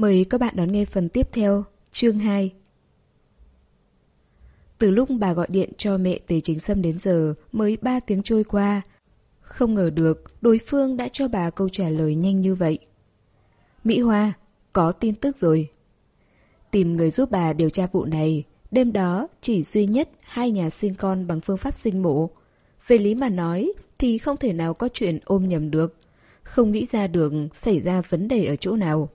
Mời các bạn đón nghe phần tiếp theo, chương 2. Từ lúc bà gọi điện cho mẹ Tề Chính Sâm đến giờ mới 3 tiếng trôi qua. Không ngờ được đối phương đã cho bà câu trả lời nhanh như vậy. Mỹ Hoa, có tin tức rồi. Tìm người giúp bà điều tra vụ này. Đêm đó chỉ duy nhất hai nhà sinh con bằng phương pháp sinh mổ. Về lý mà nói thì không thể nào có chuyện ôm nhầm được. Không nghĩ ra được xảy ra vấn đề ở chỗ nào.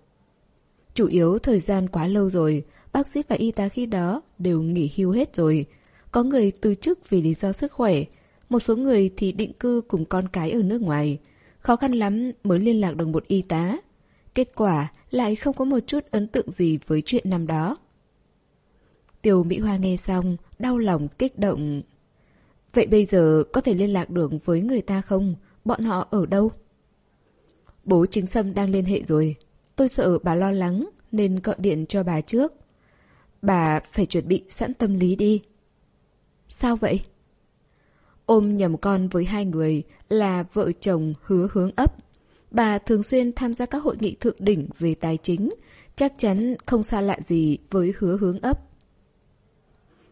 Chủ yếu thời gian quá lâu rồi, bác sĩ và y tá khi đó đều nghỉ hưu hết rồi. Có người từ chức vì lý do sức khỏe, một số người thì định cư cùng con cái ở nước ngoài. Khó khăn lắm mới liên lạc được một y tá. Kết quả lại không có một chút ấn tượng gì với chuyện năm đó. Tiểu Mỹ Hoa nghe xong, đau lòng kích động. Vậy bây giờ có thể liên lạc được với người ta không? Bọn họ ở đâu? Bố chính Sâm đang liên hệ rồi. Tôi sợ bà lo lắng nên gọi điện cho bà trước. Bà phải chuẩn bị sẵn tâm lý đi. Sao vậy? Ôm nhầm con với hai người là vợ chồng hứa hướng ấp. Bà thường xuyên tham gia các hội nghị thượng đỉnh về tài chính, chắc chắn không xa lạ gì với hứa hướng ấp.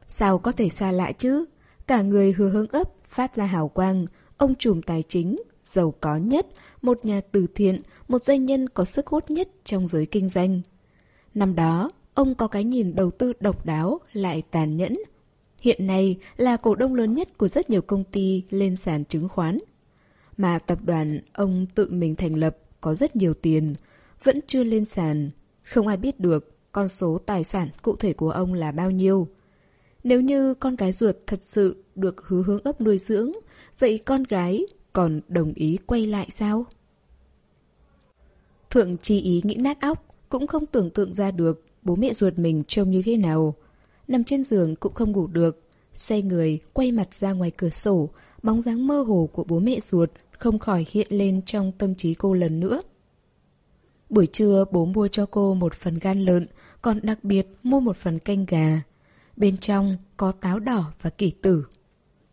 Sao có thể xa lạ chứ? Cả người hứa hướng ấp phát ra hào quang, ông trùm tài chính, giàu có nhất, một nhà từ thiện, một doanh nhân có sức hút nhất trong giới kinh doanh. Năm đó, ông có cái nhìn đầu tư độc đáo lại tàn nhẫn. Hiện nay là cổ đông lớn nhất của rất nhiều công ty lên sàn chứng khoán. Mà tập đoàn ông tự mình thành lập có rất nhiều tiền, vẫn chưa lên sàn. Không ai biết được con số tài sản cụ thể của ông là bao nhiêu. Nếu như con gái ruột thật sự được hứa hướng ấp nuôi dưỡng, vậy con gái còn đồng ý quay lại sao? Thượng chi ý nghĩ nát óc, cũng không tưởng tượng ra được bố mẹ ruột mình trông như thế nào. Nằm trên giường cũng không ngủ được, xoay người, quay mặt ra ngoài cửa sổ, bóng dáng mơ hồ của bố mẹ ruột không khỏi hiện lên trong tâm trí cô lần nữa. Buổi trưa bố mua cho cô một phần gan lợn, còn đặc biệt mua một phần canh gà. Bên trong có táo đỏ và kỷ tử.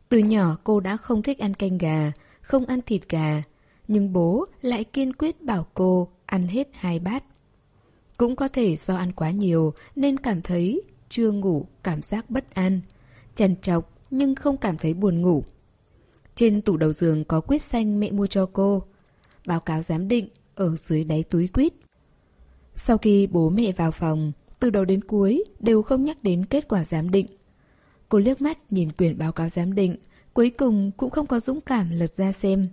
Từ nhỏ cô đã không thích ăn canh gà, không ăn thịt gà, nhưng bố lại kiên quyết bảo cô ăn hết hai bát. Cũng có thể do ăn quá nhiều nên cảm thấy chưa ngủ cảm giác bất an, chằn chọc nhưng không cảm thấy buồn ngủ. Trên tủ đầu giường có quýt xanh mẹ mua cho cô. Báo cáo giám định ở dưới đáy túi quýt. Sau khi bố mẹ vào phòng, từ đầu đến cuối đều không nhắc đến kết quả giám định. Cô liếc mắt nhìn quyển báo cáo giám định, cuối cùng cũng không có dũng cảm lật ra xem.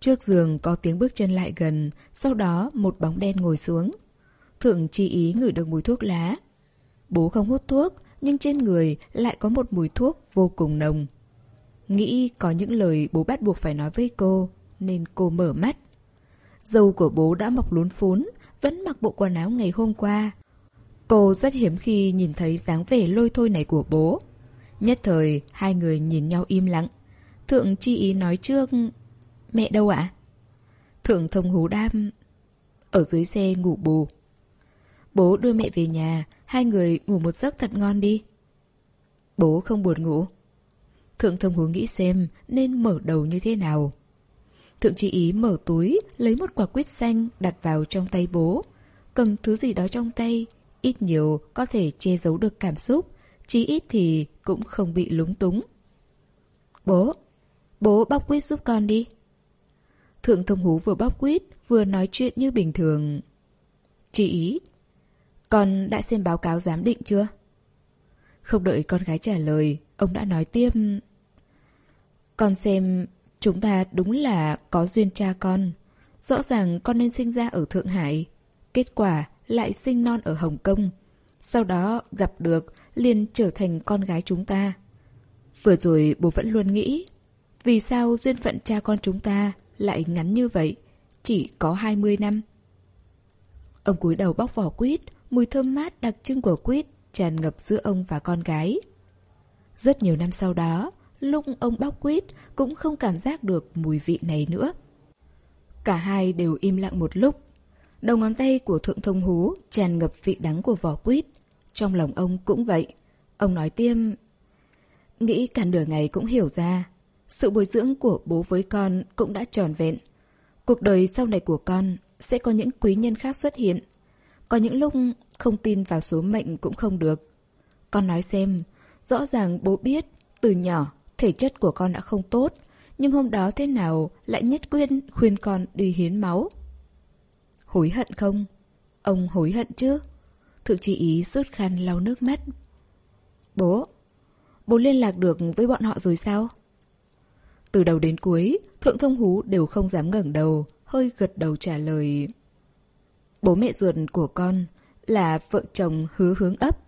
Trước giường có tiếng bước chân lại gần, sau đó một bóng đen ngồi xuống. Thượng chi ý ngửi được mùi thuốc lá. Bố không hút thuốc, nhưng trên người lại có một mùi thuốc vô cùng nồng. Nghĩ có những lời bố bắt buộc phải nói với cô, nên cô mở mắt. Dâu của bố đã mọc lún phún, vẫn mặc bộ quần áo ngày hôm qua. Cô rất hiếm khi nhìn thấy dáng vẻ lôi thôi này của bố. Nhất thời, hai người nhìn nhau im lặng. Thượng chi ý nói trước, mẹ đâu ạ? Thượng thông hú đam, ở dưới xe ngủ bù. Bố đưa mẹ về nhà, hai người ngủ một giấc thật ngon đi. Bố không buồn ngủ. Thượng thông hú nghĩ xem nên mở đầu như thế nào. Thượng chỉ ý mở túi, lấy một quả quýt xanh đặt vào trong tay bố. Cầm thứ gì đó trong tay, ít nhiều có thể che giấu được cảm xúc, chí ít thì cũng không bị lúng túng. Bố, bố bóc quýt giúp con đi. Thượng thông hú vừa bóc quýt, vừa nói chuyện như bình thường. Chị ý, con đã xem báo cáo giám định chưa? Không đợi con gái trả lời, ông đã nói tiếp. Con xem, chúng ta đúng là có duyên cha con. Rõ ràng con nên sinh ra ở Thượng Hải. Kết quả lại sinh non ở Hồng Kông. Sau đó gặp được, liền trở thành con gái chúng ta. Vừa rồi bố vẫn luôn nghĩ, vì sao duyên phận cha con chúng ta lại ngắn như vậy, chỉ có 20 năm. Ông cúi đầu bóc vỏ quýt, mùi thơm mát đặc trưng của quýt tràn ngập giữa ông và con gái. Rất nhiều năm sau đó, lúc ông bóc quýt cũng không cảm giác được mùi vị này nữa. Cả hai đều im lặng một lúc. Đầu ngón tay của thượng thông hú tràn ngập vị đắng của vỏ quýt. Trong lòng ông cũng vậy. Ông nói tiêm... Nghĩ cả nửa ngày cũng hiểu ra. Sự bồi dưỡng của bố với con cũng đã tròn vẹn. Cuộc đời sau này của con sẽ có những quý nhân khác xuất hiện. Có những lúc không tin vào số mệnh cũng không được. Con nói xem, rõ ràng bố biết từ nhỏ thể chất của con đã không tốt, nhưng hôm đó thế nào lại nhất quyết khuyên con đi hiến máu. Hối hận không? Ông hối hận chứ? Thượng chị ý suốt khăn lau nước mắt. Bố, bố liên lạc được với bọn họ rồi sao? Từ đầu đến cuối, Thượng Thông Hú đều không dám ngẩng đầu, hơi gật đầu trả lời. Bố mẹ ruột của con là vợ chồng hứa hướng ấp.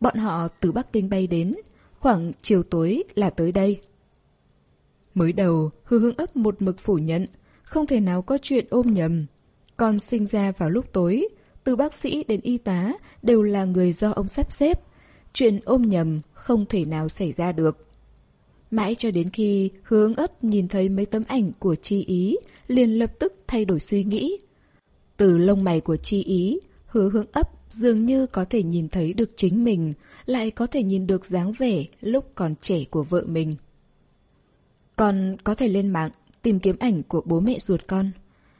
Bọn họ từ Bắc Kinh bay đến, khoảng chiều tối là tới đây. Mới đầu, hứa hướng ấp một mực phủ nhận, không thể nào có chuyện ôm nhầm. Con sinh ra vào lúc tối, từ bác sĩ đến y tá đều là người do ông sắp xếp. Chuyện ôm nhầm không thể nào xảy ra được. Mãi cho đến khi hướng ấp nhìn thấy mấy tấm ảnh của chi ý, liền lập tức thay đổi suy nghĩ. Từ lông mày của chi ý, hứa hướng ấp dường như có thể nhìn thấy được chính mình, lại có thể nhìn được dáng vẻ lúc còn trẻ của vợ mình. Con có thể lên mạng tìm kiếm ảnh của bố mẹ ruột con.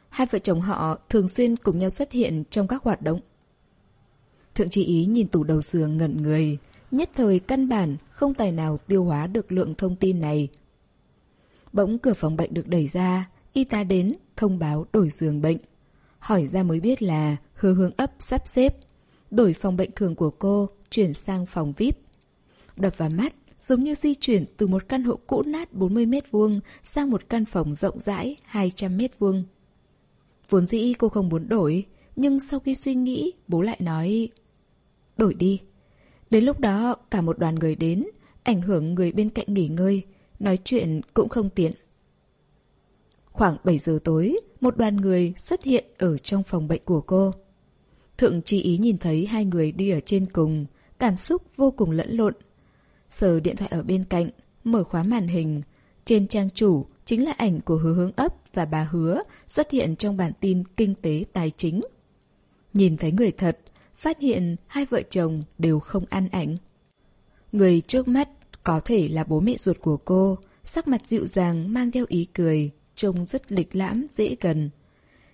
Hai vợ chồng họ thường xuyên cùng nhau xuất hiện trong các hoạt động. Thượng trí ý nhìn tủ đầu giường ngẩn người, nhất thời căn bản không tài nào tiêu hóa được lượng thông tin này. Bỗng cửa phòng bệnh được đẩy ra, y tá đến, thông báo đổi giường bệnh. Hỏi ra mới biết là hứa hướng ấp sắp xếp, đổi phòng bệnh thường của cô, chuyển sang phòng VIP. Đập vào mắt, giống như di chuyển từ một căn hộ cũ nát 40 mét vuông sang một căn phòng rộng rãi 200 mét vuông. Vốn dĩ cô không muốn đổi, nhưng sau khi suy nghĩ, bố lại nói Đổi đi. Đến lúc đó, cả một đoàn người đến, ảnh hưởng người bên cạnh nghỉ ngơi, nói chuyện cũng không tiện. Khoảng 7 giờ tối, một đoàn người xuất hiện ở trong phòng bệnh của cô. Thượng chi ý nhìn thấy hai người đi ở trên cùng, cảm xúc vô cùng lẫn lộn. Sờ điện thoại ở bên cạnh, mở khóa màn hình. Trên trang chủ chính là ảnh của hứa hướng ấp và bà hứa xuất hiện trong bản tin kinh tế tài chính. Nhìn thấy người thật, phát hiện hai vợ chồng đều không ăn ảnh. Người trước mắt có thể là bố mẹ ruột của cô, sắc mặt dịu dàng mang theo ý cười, trông rất lịch lãm, dễ gần.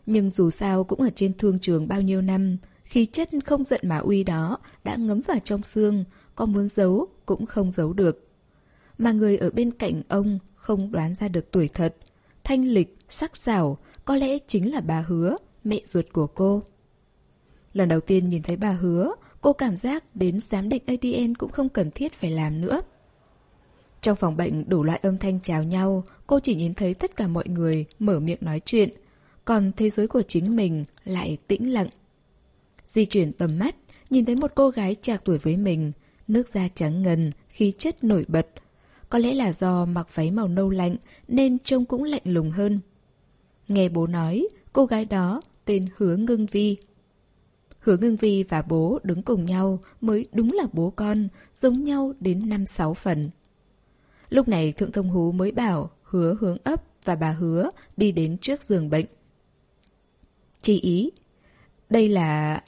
Nhưng dù sao cũng ở trên thương trường bao nhiêu năm, khí chất không giận mà uy đó đã ngấm vào trong xương, có muốn giấu cũng không giấu được. Mà người ở bên cạnh ông không đoán ra được tuổi thật, thanh lịch, sắc sảo, có lẽ chính là bà Hứa, mẹ ruột của cô. Lần đầu tiên nhìn thấy bà Hứa, cô cảm giác đến giám định ADN cũng không cần thiết phải làm nữa. Trong phòng bệnh đủ loại âm thanh chào nhau, cô chỉ nhìn thấy tất cả mọi người mở miệng nói chuyện, còn thế giới của chính mình lại tĩnh lặng. Di chuyển tầm mắt, nhìn thấy một cô gái trạc tuổi với mình, nước da trắng ngần, khí chất nổi bật. Có lẽ là do mặc váy màu nâu lạnh nên trông cũng lạnh lùng hơn. Nghe bố nói, cô gái đó tên Hứa Ngưng Vi. Hứa Ngưng Vi và bố đứng cùng nhau mới đúng là bố con, giống nhau đến năm sáu phần. Lúc này Thượng Thông Hú mới bảo Hứa hướng ấp và bà Hứa đi đến trước giường bệnh. Chị ý, đây là...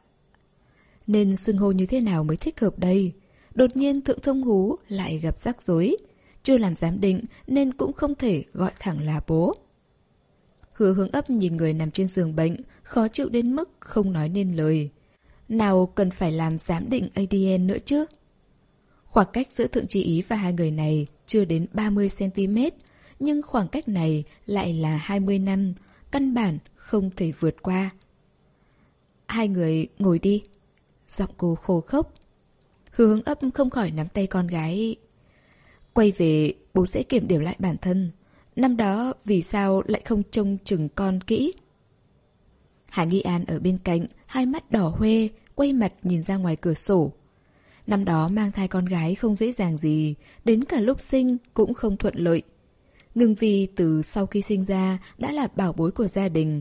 Nên xưng hô như thế nào mới thích hợp đây? Đột nhiên Thượng Thông Hú lại gặp rắc rối. Chưa làm giám định nên cũng không thể gọi thẳng là bố. Hứa hướng ấp nhìn người nằm trên giường bệnh, khó chịu đến mức không nói nên lời. Nào cần phải làm giám định ADN nữa chứ? Khoảng cách giữa Thượng Trí Ý và hai người này chưa đến 30cm, nhưng khoảng cách này lại là 20 năm, căn bản không thể vượt qua. Hai người ngồi đi. Giọng cô khô khốc. Hướng ấp không khỏi nắm tay con gái. Quay về, bố sẽ kiểm điểm lại bản thân. Năm đó vì sao lại không trông chừng con kỹ? Hà Nghi An ở bên cạnh, hai mắt đỏ hoe, quay mặt nhìn ra ngoài cửa sổ. Năm đó mang thai con gái không dễ dàng gì, đến cả lúc sinh cũng không thuận lợi. Ngưng Vi từ sau khi sinh ra đã là bảo bối của gia đình.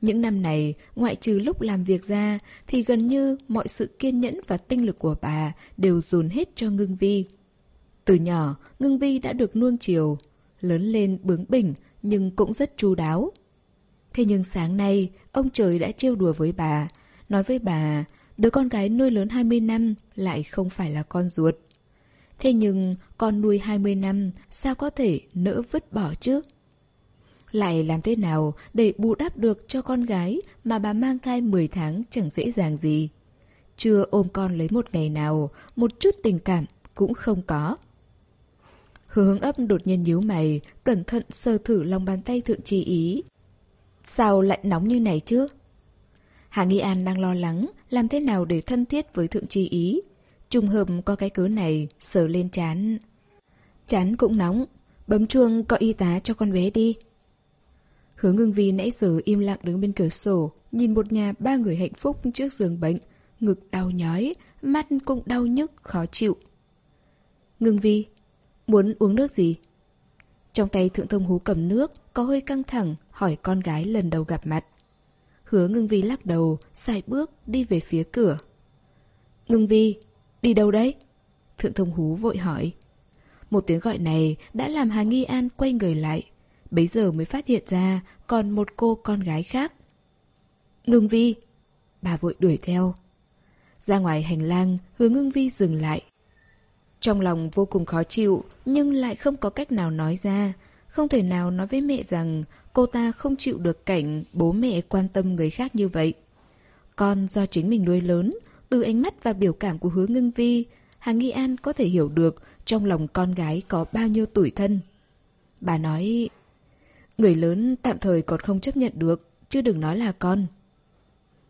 Những năm này, ngoại trừ lúc làm việc ra, thì gần như mọi sự kiên nhẫn và tinh lực của bà đều dồn hết cho Ngưng Vi. Từ nhỏ, Ngưng Vi đã được nuông chiều, lớn lên bướng bỉnh nhưng cũng rất chu đáo. Thế nhưng sáng nay, ông trời đã trêu đùa với bà, nói với bà, đứa con gái nuôi lớn 20 năm lại không phải là con ruột. Thế nhưng con nuôi 20 năm sao có thể nỡ vứt bỏ chứ? Lại làm thế nào để bù đắp được cho con gái mà bà mang thai 10 tháng chẳng dễ dàng gì? chưa ôm con lấy một ngày nào, một chút tình cảm cũng không có. Hứa hướng ấp đột nhiên nhíu mày, cẩn thận sơ thử lòng bàn tay thượng trì ý. Sao lại nóng như này chứ? Hà Nghi An đang lo lắng, làm thế nào để thân thiết với thượng tri ý. Trùng hợp có cái cớ này, sờ lên chán. Chán cũng nóng, bấm chuông gọi y tá cho con bé đi. Hứa ngưng vi nãy giờ im lặng đứng bên cửa sổ, nhìn một nhà ba người hạnh phúc trước giường bệnh, ngực đau nhói, mắt cũng đau nhức, khó chịu. Ngưng vi, muốn uống nước gì? Trong tay thượng thông hú cầm nước, có hơi căng thẳng, hỏi con gái lần đầu gặp mặt. Hứa ngưng vi lắc đầu, xài bước, đi về phía cửa. Ngưng vi, đi đâu đấy? Thượng thông hú vội hỏi. Một tiếng gọi này đã làm Hà Nghi An quay người lại. Bấy giờ mới phát hiện ra còn một cô con gái khác. Ngưng vi! Bà vội đuổi theo. Ra ngoài hành lang, hứa ngưng vi dừng lại. Trong lòng vô cùng khó chịu, nhưng lại không có cách nào nói ra. Không thể nào nói với mẹ rằng cô ta không chịu được cảnh bố mẹ quan tâm người khác như vậy. Con do chính mình nuôi lớn, từ ánh mắt và biểu cảm của hứa ngưng vi, Hà Nghi An có thể hiểu được trong lòng con gái có bao nhiêu tuổi thân. Bà nói, người lớn tạm thời còn không chấp nhận được, chứ đừng nói là con.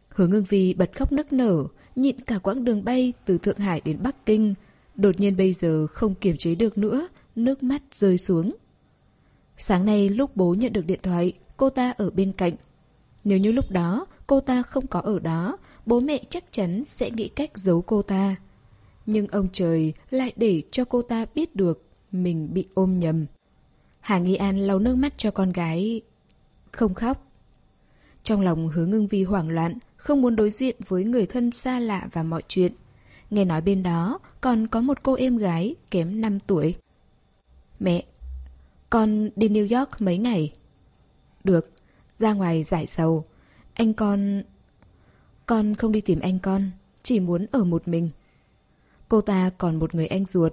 Hứa ngưng vi bật khóc nức nở, nhịn cả quãng đường bay từ Thượng Hải đến Bắc Kinh. Đột nhiên bây giờ không kiềm chế được nữa, nước mắt rơi xuống. Sáng nay lúc bố nhận được điện thoại, cô ta ở bên cạnh. Nếu như lúc đó cô ta không có ở đó, bố mẹ chắc chắn sẽ nghĩ cách giấu cô ta. Nhưng ông trời lại để cho cô ta biết được mình bị ôm nhầm. Hà Nghi An lau nước mắt cho con gái. Không khóc. Trong lòng hứa ngưng vi hoảng loạn, không muốn đối diện với người thân xa lạ và mọi chuyện. Nghe nói bên đó còn có một cô em gái kém 5 tuổi. Mẹ, con đi New York mấy ngày. Được, ra ngoài giải sầu. Anh con... Con không đi tìm anh con, chỉ muốn ở một mình. Cô ta còn một người anh ruột.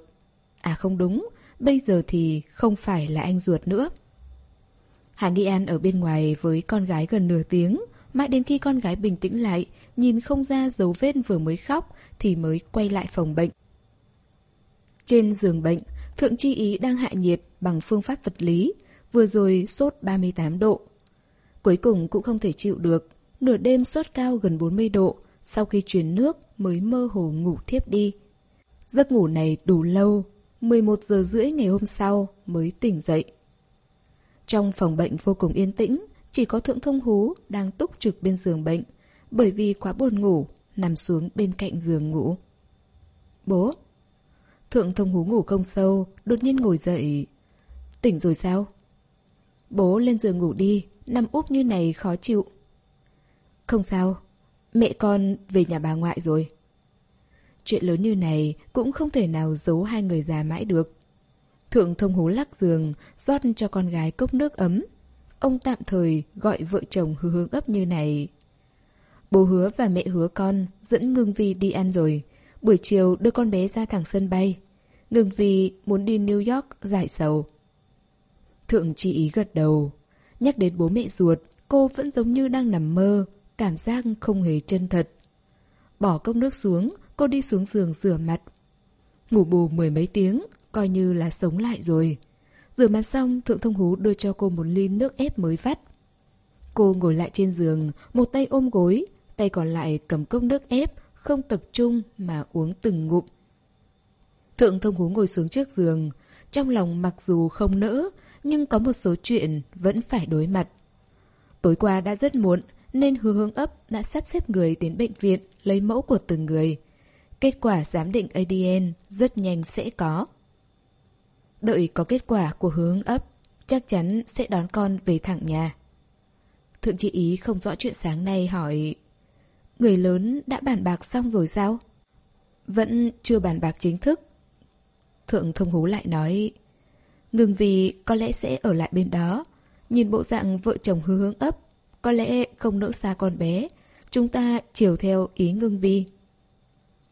À không đúng, bây giờ thì không phải là anh ruột nữa. Hạ Nghi An ở bên ngoài với con gái gần nửa tiếng, mãi đến khi con gái bình tĩnh lại, nhìn không ra dấu vết vừa mới khóc thì mới quay lại phòng bệnh. Trên giường bệnh, Thượng Chi Ý đang hạ nhiệt bằng phương pháp vật lý, vừa rồi sốt 38 độ. Cuối cùng cũng không thể chịu được, nửa đêm sốt cao gần 40 độ, sau khi truyền nước mới mơ hồ ngủ thiếp đi. Giấc ngủ này đủ lâu, 11 giờ rưỡi ngày hôm sau mới tỉnh dậy. Trong phòng bệnh vô cùng yên tĩnh, chỉ có thượng thông hú đang túc trực bên giường bệnh, bởi vì quá buồn ngủ, nằm xuống bên cạnh giường ngủ. Bố! Thượng thông hú ngủ không sâu, đột nhiên ngồi dậy. Tỉnh rồi sao? Bố lên giường ngủ đi, nằm úp như này khó chịu. Không sao, mẹ con về nhà bà ngoại rồi. Chuyện lớn như này cũng không thể nào giấu hai người già mãi được. Thượng thông hú lắc giường, rót cho con gái cốc nước ấm. Ông tạm thời gọi vợ chồng hứa hướng ấp như này. Bố hứa và mẹ hứa con dẫn Ngưng Vi đi ăn rồi. Buổi chiều đưa con bé ra thẳng sân bay. Ngưng Vi muốn đi New York giải sầu. Thượng chị ý gật đầu. Nhắc đến bố mẹ ruột, cô vẫn giống như đang nằm mơ, cảm giác không hề chân thật. Bỏ cốc nước xuống, cô đi xuống giường rửa mặt. Ngủ bù mười mấy tiếng, coi như là sống lại rồi. Rửa mặt xong, Thượng Thông Hú đưa cho cô một ly nước ép mới vắt. Cô ngồi lại trên giường, một tay ôm gối, tay còn lại cầm cốc nước ép, không tập trung mà uống từng ngụm. Thượng Thông Hú ngồi xuống trước giường, trong lòng mặc dù không nỡ, nhưng có một số chuyện vẫn phải đối mặt. Tối qua đã rất muộn, nên hứa hướng ấp đã sắp xếp người đến bệnh viện lấy mẫu của từng người. Kết quả giám định ADN rất nhanh sẽ có. Đợi có kết quả của hướng ấp, chắc chắn sẽ đón con về thẳng nhà. Thượng chị ý không rõ chuyện sáng nay hỏi Người lớn đã bàn bạc xong rồi sao? Vẫn chưa bàn bạc chính thức. Thượng thông hú lại nói Ngừng vì có lẽ sẽ ở lại bên đó Nhìn bộ dạng vợ chồng hư hướng ấp Có lẽ không nỡ xa con bé Chúng ta chiều theo ý ngưng vi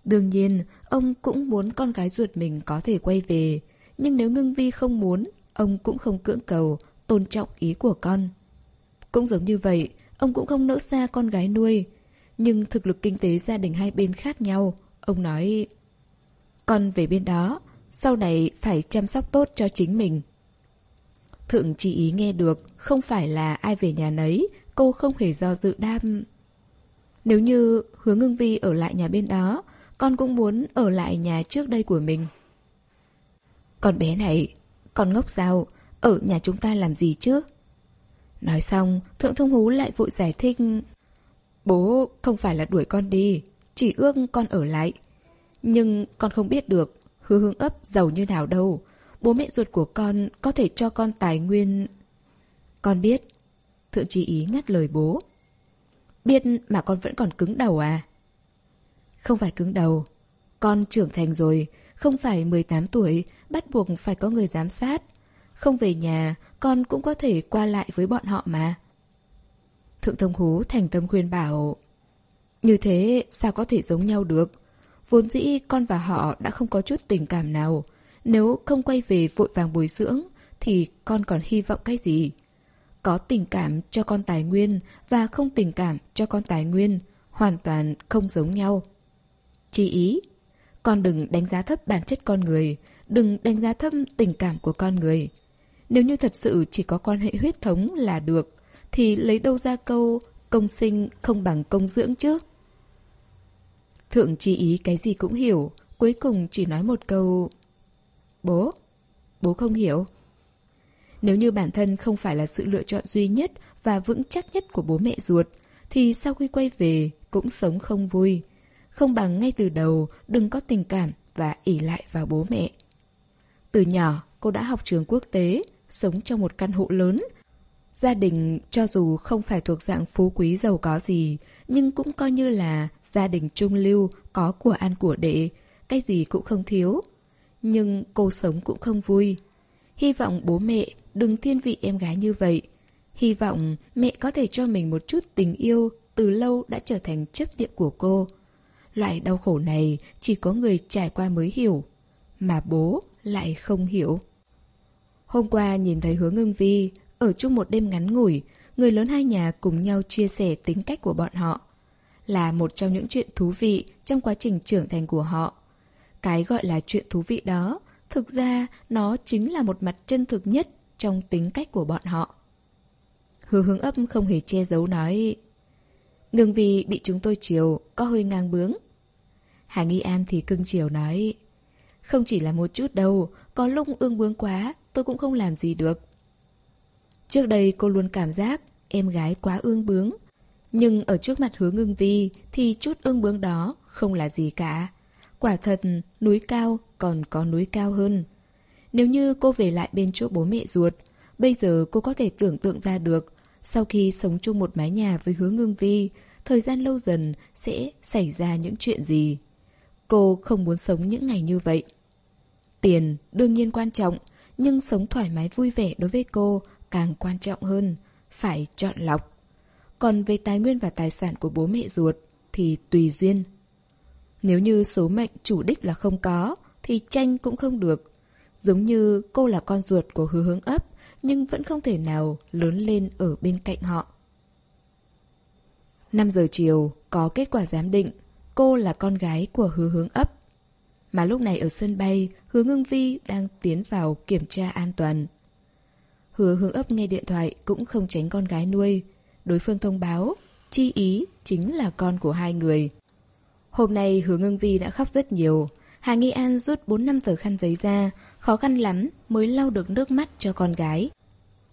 Đương nhiên, ông cũng muốn con gái ruột mình có thể quay về. Nhưng nếu ngưng vi không muốn, ông cũng không cưỡng cầu, tôn trọng ý của con. Cũng giống như vậy, ông cũng không nỡ xa con gái nuôi. nhưng thực lực kinh tế gia đình hai bên khác nhau. Ông nói, con về bên đó, sau này phải chăm sóc tốt cho chính mình. Thượng chỉ ý nghe được, không phải là ai về nhà nấy, cô không hề do dự đam. Nếu như hướng ngưng vi ở lại nhà bên đó, con cũng muốn ở lại nhà trước đây của mình. Con bé này, con ngốc sao, ở nhà chúng ta làm gì chứ? Nói xong, Thượng Thông Hú lại vội giải thích. Bố không phải là đuổi con đi, chỉ ước con ở lại. Nhưng con không biết được hứa hướng ấp giàu như nào đâu. Bố mẹ ruột của con có thể cho con tài nguyên... Con biết. Thượng trí ý ngắt lời bố. Biết mà con vẫn còn cứng đầu à? Không phải cứng đầu. Con trưởng thành rồi, không phải 18 tuổi, bắt buộc phải có người giám sát. Không về nhà, con cũng có thể qua lại với bọn họ mà. Thượng thông hú thành tâm khuyên bảo Như thế sao có thể giống nhau được Vốn dĩ con và họ đã không có chút tình cảm nào. Nếu không quay về vội vàng bồi dưỡng, Thì con còn hy vọng cái gì? Có tình cảm cho con tài nguyên Và không tình cảm cho con tài nguyên Hoàn toàn không giống nhau. Chỉ ý, Con đừng đánh giá thấp bản chất con người, Đừng đánh giá thấp tình cảm của con người. Nếu như thật sự chỉ có quan hệ huyết thống là được, thì lấy đâu ra câu công sinh không bằng công dưỡng chứ? Thượng chi ý cái gì cũng hiểu, cuối cùng chỉ nói một câu Bố, bố không hiểu. Nếu như bản thân không phải là sự lựa chọn duy nhất và vững chắc nhất của bố mẹ ruột, thì sau khi quay về cũng sống không vui. Không bằng ngay từ đầu đừng có tình cảm và ỉ lại vào bố mẹ. Từ nhỏ, cô đã học trường quốc tế, sống trong một căn hộ lớn Gia đình cho dù không phải thuộc dạng phú quý giàu có gì, nhưng cũng coi như là gia đình trung lưu, có của ăn của đệ, cái gì cũng không thiếu. Nhưng cô sống cũng không vui. Hy vọng bố mẹ đừng thiên vị em gái như vậy. Hy vọng mẹ có thể cho mình một chút tình yêu từ lâu đã trở thành chấp niệm của cô. Loại đau khổ này chỉ có người trải qua mới hiểu, mà bố lại không hiểu. Hôm qua nhìn thấy hứa ngưng vi, ở chung một đêm ngắn ngủi, người lớn hai nhà cùng nhau chia sẻ tính cách của bọn họ. Là một trong những chuyện thú vị trong quá trình trưởng thành của họ. Cái gọi là chuyện thú vị đó, thực ra nó chính là một mặt chân thực nhất trong tính cách của bọn họ. Hứa hướng ấp không hề che giấu nói Ngừng vì bị chúng tôi chiều, có hơi ngang bướng. Hà Nghi An thì cưng chiều nói Không chỉ là một chút đâu, có lúc ương bướng quá, tôi cũng không làm gì được. Trước đây cô luôn cảm giác em gái quá ương bướng. Nhưng ở trước mặt hứa ngưng vi thì chút ương bướng đó không là gì cả. Quả thật, núi cao còn có núi cao hơn. Nếu như cô về lại bên chỗ bố mẹ ruột, bây giờ cô có thể tưởng tượng ra được, sau khi sống chung một mái nhà với hứa ngưng vi, thời gian lâu dần sẽ xảy ra những chuyện gì. Cô không muốn sống những ngày như vậy. Tiền đương nhiên quan trọng, nhưng sống thoải mái vui vẻ đối với cô càng quan trọng hơn, phải chọn lọc. Còn về tài nguyên và tài sản của bố mẹ ruột thì tùy duyên. Nếu như số mệnh chủ đích là không có, thì tranh cũng không được. Giống như cô là con ruột của hứa hướng ấp, nhưng vẫn không thể nào lớn lên ở bên cạnh họ. 5 giờ chiều, có kết quả giám định, cô là con gái của hứa hướng ấp. Mà lúc này ở sân bay, hứa ngưng vi đang tiến vào kiểm tra an toàn. Hứa hướng ấp nghe điện thoại cũng không tránh con gái nuôi. Đối phương thông báo, chi ý chính là con của hai người. Hôm nay hứa ngưng vi đã khóc rất nhiều. Hà Nghi An rút 4 năm tờ khăn giấy ra, khó khăn lắm mới lau được nước mắt cho con gái.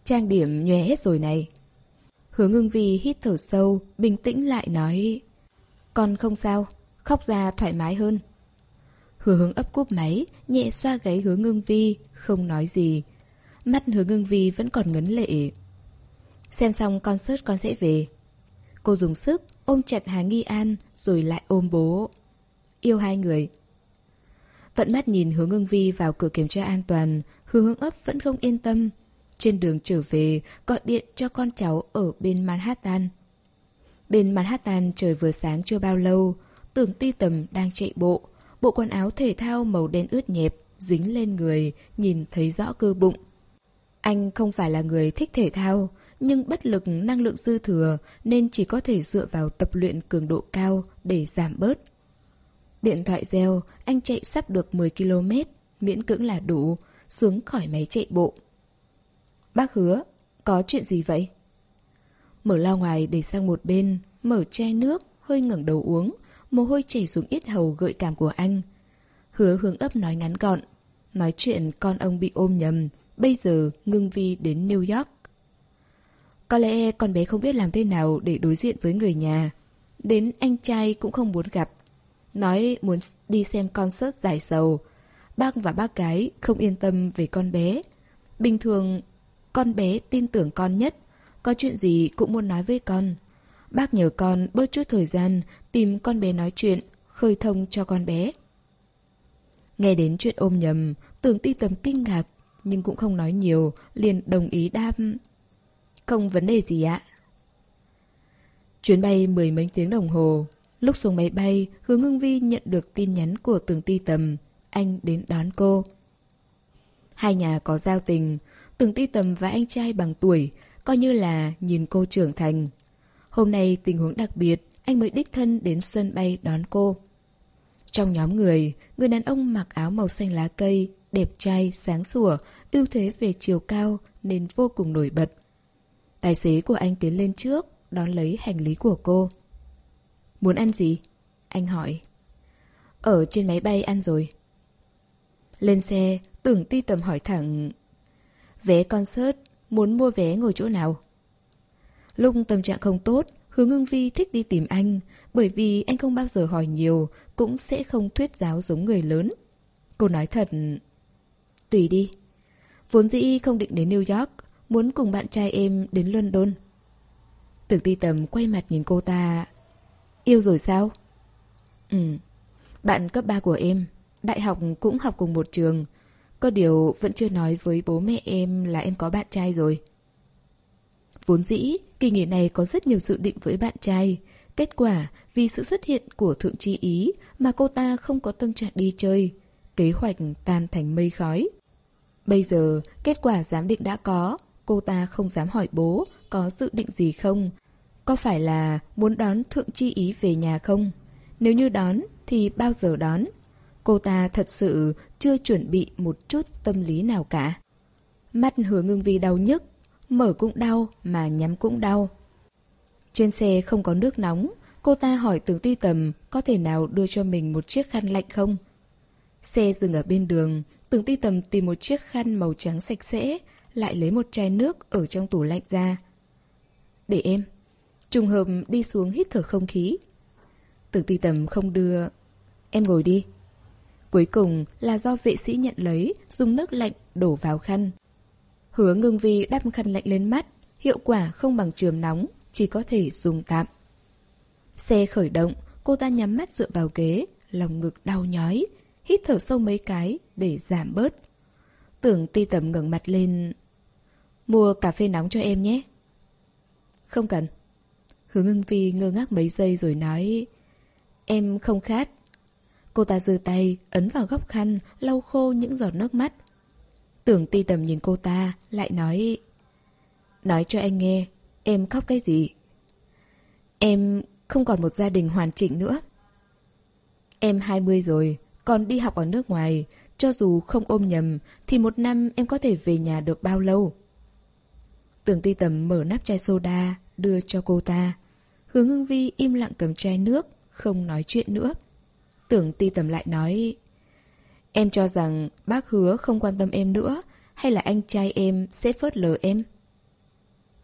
Trang điểm nhòe hết rồi này. Hứa ngưng vi hít thở sâu, bình tĩnh lại nói Con không sao, khóc ra thoải mái hơn. Hứa hướng ấp cúp máy, nhẹ xoa gáy hứa ngưng vi, không nói gì. Mắt hứa ngưng vi vẫn còn ngấn lệ Xem xong concert con sẽ về. Cô dùng sức ôm chặt Hà Nghi An Rồi lại ôm bố. Yêu hai người. Tận mắt nhìn hướng ngưng vi vào cửa kiểm tra an toàn Hứa hướng ấp vẫn không yên tâm. Trên đường trở về Gọi điện cho con cháu ở bên Manhattan. Bên Manhattan trời vừa sáng chưa bao lâu Tưởng ti tầm đang chạy bộ Bộ quần áo thể thao màu đen ướt nhẹp Dính lên người Nhìn thấy rõ cơ bụng. Anh không phải là người thích thể thao, nhưng bất lực năng lượng dư thừa nên chỉ có thể dựa vào tập luyện cường độ cao để giảm bớt. Điện thoại reo, anh chạy sắp được 10 km, miễn cưỡng là đủ, xuống khỏi máy chạy bộ. Bác hứa, có chuyện gì vậy? Mở lao ngoài để sang một bên, mở chai nước, hơi ngẩng đầu uống, mồ hôi chảy xuống ít hầu gợi cảm của anh. Hứa hướng ấp nói ngắn gọn, nói chuyện con ông bị ôm nhầm, bây giờ ngưng vi đến New York. Có lẽ con bé không biết làm thế nào để đối diện với người nhà. Đến anh trai cũng không muốn gặp. Nói muốn đi xem concert giải sầu. Bác và bác gái không yên tâm về con bé. Bình thường, con bé tin tưởng con nhất. Có chuyện gì cũng muốn nói với con. Bác nhờ con bớt chút thời gian tìm con bé nói chuyện, khơi thông cho con bé. Nghe đến chuyện ôm nhầm, tưởng ti tầm kinh ngạc, nhưng cũng không nói nhiều, liền đồng ý đam không vấn đề gì ạ. Chuyến bay mười mấy tiếng đồng hồ. Lúc xuống máy bay, Hướng Hưng Vi nhận được tin nhắn của Tường Ti Tầm. Anh đến đón cô. Hai nhà có giao tình. Tường Ti Tầm và anh trai bằng tuổi, coi như là nhìn cô trưởng thành. Hôm nay tình huống đặc biệt, anh mới đích thân đến sân bay đón cô. Trong nhóm người, người đàn ông mặc áo màu xanh lá cây, đẹp trai, sáng sủa, ưu thế về chiều cao nên vô cùng nổi bật. Tài xế của anh tiến lên trước, đón lấy hành lý của cô. Muốn ăn gì? Anh hỏi. Ở trên máy bay ăn rồi. Lên xe, tưởng ti tầm hỏi thẳng. Vé concert, muốn mua vé ngồi chỗ nào? Lúc tâm trạng không tốt, Hứa ngưng vi thích đi tìm anh, bởi vì anh không bao giờ hỏi nhiều, cũng sẽ không thuyết giáo giống người lớn. Cô nói thật... Tùy đi. Vốn dĩ không định đến New York, muốn cùng bạn trai em đến London. Tưởng ti tầm quay mặt nhìn cô ta. Yêu rồi sao? Ừ. Bạn cấp 3 của em, đại học cũng học cùng một trường. Có điều vẫn chưa nói với bố mẹ em là em có bạn trai rồi. Vốn dĩ, kỳ nghỉ này có rất nhiều dự định với bạn trai. Kết quả, vì sự xuất hiện của Thượng tri Ý mà cô ta không có tâm trạng đi chơi. Kế hoạch tan thành mây khói. Bây giờ, kết quả giám định đã có, cô ta không dám hỏi bố có dự định gì không. Có phải là muốn đón Thượng Chi Ý về nhà không? Nếu như đón, thì bao giờ đón? Cô ta thật sự chưa chuẩn bị một chút tâm lý nào cả. Mắt hứa ngưng vi đau nhức, mở cũng đau mà nhắm cũng đau. Trên xe không có nước nóng, cô ta hỏi tướng ti tầm có thể nào đưa cho mình một chiếc khăn lạnh không? Xe dừng ở bên đường, tướng ti tầm tìm một chiếc khăn màu trắng sạch sẽ, lại lấy một chai nước ở trong tủ lạnh ra. Để em. Trùng hợp đi xuống hít thở không khí. Tưởng ti tầm không đưa... Em ngồi đi. Cuối cùng là do vệ sĩ nhận lấy, dùng nước lạnh đổ vào khăn. Hứa ngưng vi đắp khăn lạnh lên mắt, hiệu quả không bằng trường nóng, chỉ có thể dùng tạm. Xe khởi động, cô ta nhắm mắt dựa vào ghế, lòng ngực đau nhói, hít thở sâu mấy cái để giảm bớt. Tưởng ti tầm ngẩng mặt lên... Mua cà phê nóng cho em nhé. Không cần. Hứa ngưng phi ngơ ngác mấy giây rồi nói... Em không khát. Cô ta giơ tay, ấn vào góc khăn, lau khô những giọt nước mắt. Tưởng ti tầm nhìn cô ta, lại nói... Nói cho anh nghe, em khóc cái gì? Em không còn một gia đình hoàn chỉnh nữa. Em 20 rồi, còn đi học ở nước ngoài, cho dù không ôm nhầm, thì một năm em có thể về nhà được bao lâu? Tưởng ti tầm mở nắp chai soda, đưa cho cô ta. Hướng ngưng vi im lặng cầm chai nước, không nói chuyện nữa. Tưởng ti tầm lại nói... Em cho rằng bác hứa không quan tâm em nữa, hay là anh trai em sẽ phớt lờ em?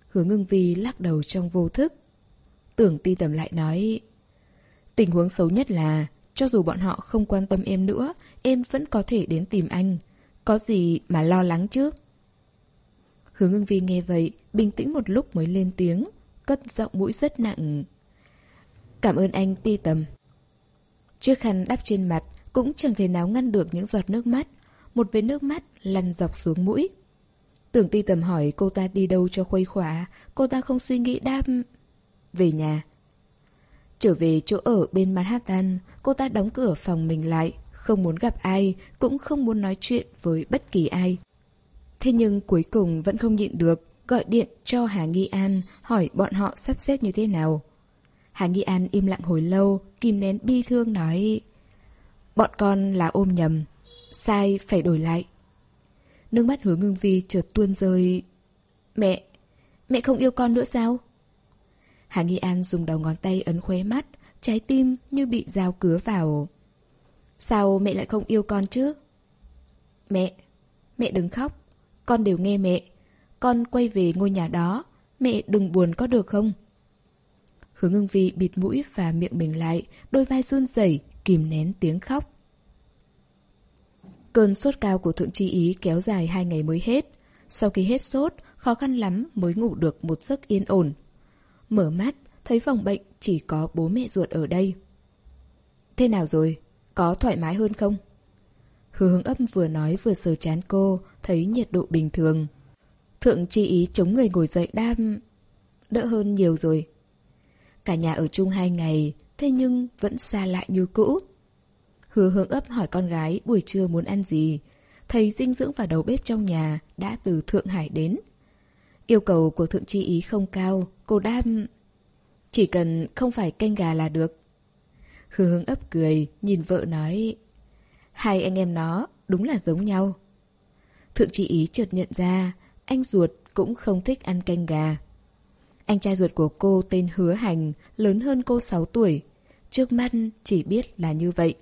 Hứa ngưng vi lắc đầu trong vô thức. Tưởng ti tầm lại nói, tình huống xấu nhất là, cho dù bọn họ không quan tâm em nữa, em vẫn có thể đến tìm anh. Có gì mà lo lắng chứ? Hứa ngưng vi nghe vậy, bình tĩnh một lúc mới lên tiếng, cất giọng mũi rất nặng. Cảm ơn anh ti tầm. Chiếc khăn đắp trên mặt, cũng chẳng thể nào ngăn được những giọt nước mắt. Một vết nước mắt lăn dọc xuống mũi. Tưởng ti tầm hỏi cô ta đi đâu cho khuây khỏa, cô ta không suy nghĩ đáp... Về nhà. Trở về chỗ ở bên Manhattan, cô ta đóng cửa phòng mình lại, không muốn gặp ai, cũng không muốn nói chuyện với bất kỳ ai. Thế nhưng cuối cùng vẫn không nhịn được, gọi điện cho Hà Nghi An hỏi bọn họ sắp xếp như thế nào. Hà Nghi An im lặng hồi lâu, kìm nén bi thương nói Bọn con là ôm nhầm, sai phải đổi lại. Nước mắt hứa ngưng vi chợt tuôn rơi. Mẹ, mẹ không yêu con nữa sao? Hà Nghi An dùng đầu ngón tay ấn khóe mắt, trái tim như bị dao cứa vào. Sao mẹ lại không yêu con chứ? Mẹ, mẹ đừng khóc, con đều nghe mẹ. Con quay về ngôi nhà đó, mẹ đừng buồn có được không? Hướng ngưng vi bịt mũi và miệng mình lại, đôi vai run rẩy, kìm nén tiếng khóc. Cơn sốt cao của Thượng tri Ý kéo dài hai ngày mới hết. Sau khi hết sốt, khó khăn lắm mới ngủ được một giấc yên ổn. Mở mắt, thấy phòng bệnh chỉ có bố mẹ ruột ở đây. Thế nào rồi? Có thoải mái hơn không? Hứa hướng ấp vừa nói vừa sờ chán cô, thấy nhiệt độ bình thường. Thượng chi ý chống người ngồi dậy đam... Đỡ hơn nhiều rồi. Cả nhà ở chung hai ngày, thế nhưng vẫn xa lại như cũ. Hứa hướng ấp hỏi con gái buổi trưa muốn ăn gì. Thầy dinh dưỡng và đầu bếp trong nhà đã từ Thượng Hải đến. Yêu cầu của Thượng Chi Ý không cao, cô đam... Chỉ cần không phải canh gà là được. Hứa hướng ấp cười, nhìn vợ nói... Hai anh em nó đúng là giống nhau. Thượng Chi Ý chợt nhận ra, anh ruột cũng không thích ăn canh gà. Anh trai ruột của cô tên Hứa Hành, lớn hơn cô 6 tuổi. Trước mắt chỉ biết là như vậy.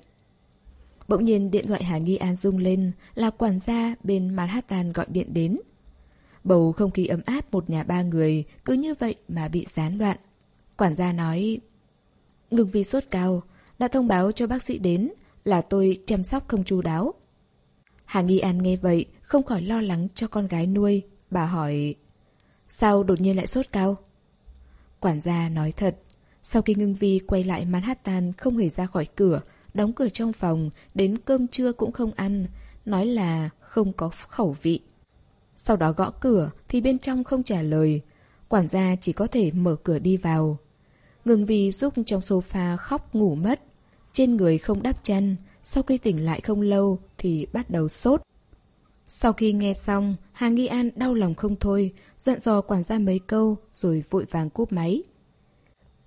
Bỗng nhiên điện thoại Hà Nghi An rung lên là quản gia bên Manhattan gọi điện đến. Bầu không khí ấm áp một nhà ba người cứ như vậy mà bị gián đoạn. Quản gia nói Ngừng vì sốt cao, đã thông báo cho bác sĩ đến là tôi chăm sóc không chu đáo. Hà Nghi An nghe vậy, không khỏi lo lắng cho con gái nuôi. Bà hỏi Sao đột nhiên lại sốt cao? Quản gia nói thật, sau khi ngưng vi quay lại Manhattan không hề ra khỏi cửa, đóng cửa trong phòng, đến cơm trưa cũng không ăn, nói là không có khẩu vị. Sau đó gõ cửa thì bên trong không trả lời, quản gia chỉ có thể mở cửa đi vào. Ngưng Vi giúp trong sofa khóc ngủ mất, trên người không đắp chăn, sau khi tỉnh lại không lâu thì bắt đầu sốt. Sau khi nghe xong, Hà Nghi An đau lòng không thôi, dặn dò quản gia mấy câu rồi vội vàng cúp máy.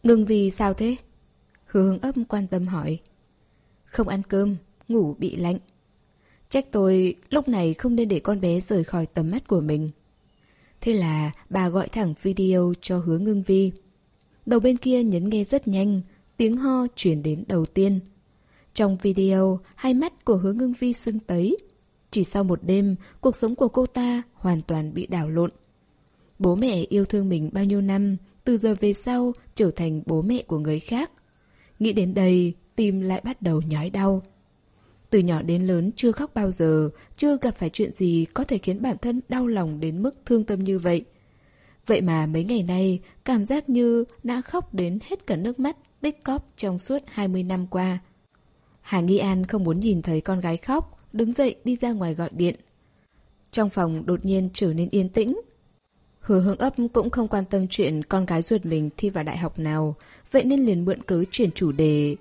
Ngừng vì sao thế? Hứa hướng ấp quan tâm hỏi. Không ăn cơm, ngủ bị lạnh. Trách tôi lúc này không nên để con bé rời khỏi tầm mắt của mình. Thế là bà gọi thẳng video cho hứa ngưng vi. Đầu bên kia nhấn nghe rất nhanh, tiếng ho chuyển đến đầu tiên. Trong video, hai mắt của hứa ngưng vi sưng tấy. Chỉ sau một đêm, cuộc sống của cô ta hoàn toàn bị đảo lộn. Bố mẹ yêu thương mình bao nhiêu năm, từ giờ về sau trở thành bố mẹ của người khác. Nghĩ đến đây, tim lại bắt đầu nhói đau. Từ nhỏ đến lớn chưa khóc bao giờ, chưa gặp phải chuyện gì có thể khiến bản thân đau lòng đến mức thương tâm như vậy. Vậy mà mấy ngày nay, cảm giác như đã khóc đến hết cả nước mắt tích cóp trong suốt 20 năm qua. Hà Nghi An không muốn nhìn thấy con gái khóc, đứng dậy đi ra ngoài gọi điện. Trong phòng đột nhiên trở nên yên tĩnh. Hứa hướng ấp cũng không quan tâm chuyện con gái ruột mình thi vào đại học nào, vậy nên liền mượn cớ chuyển chủ đề